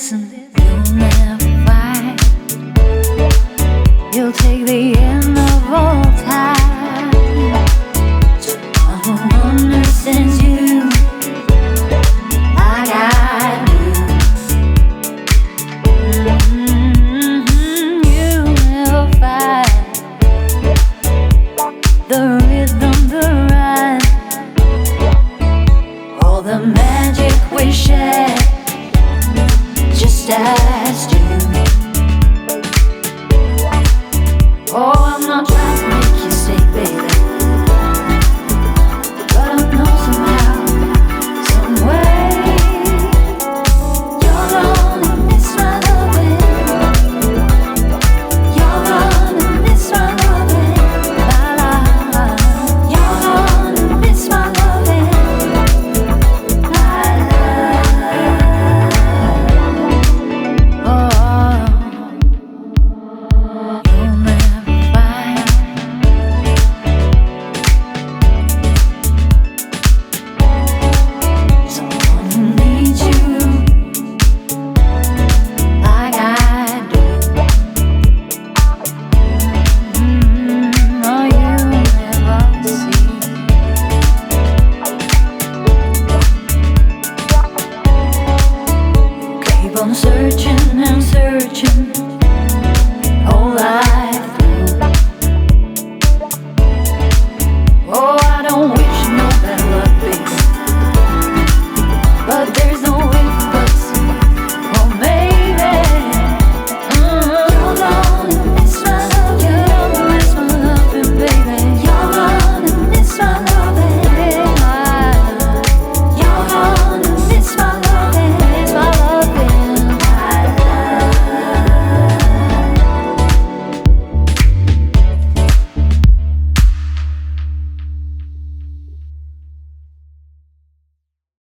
Listen, you'll never fight. You'll take the end of all time. Understands you I do. Mhm, You will find the rhythm, the rhyme, all the bailar. searching and searching.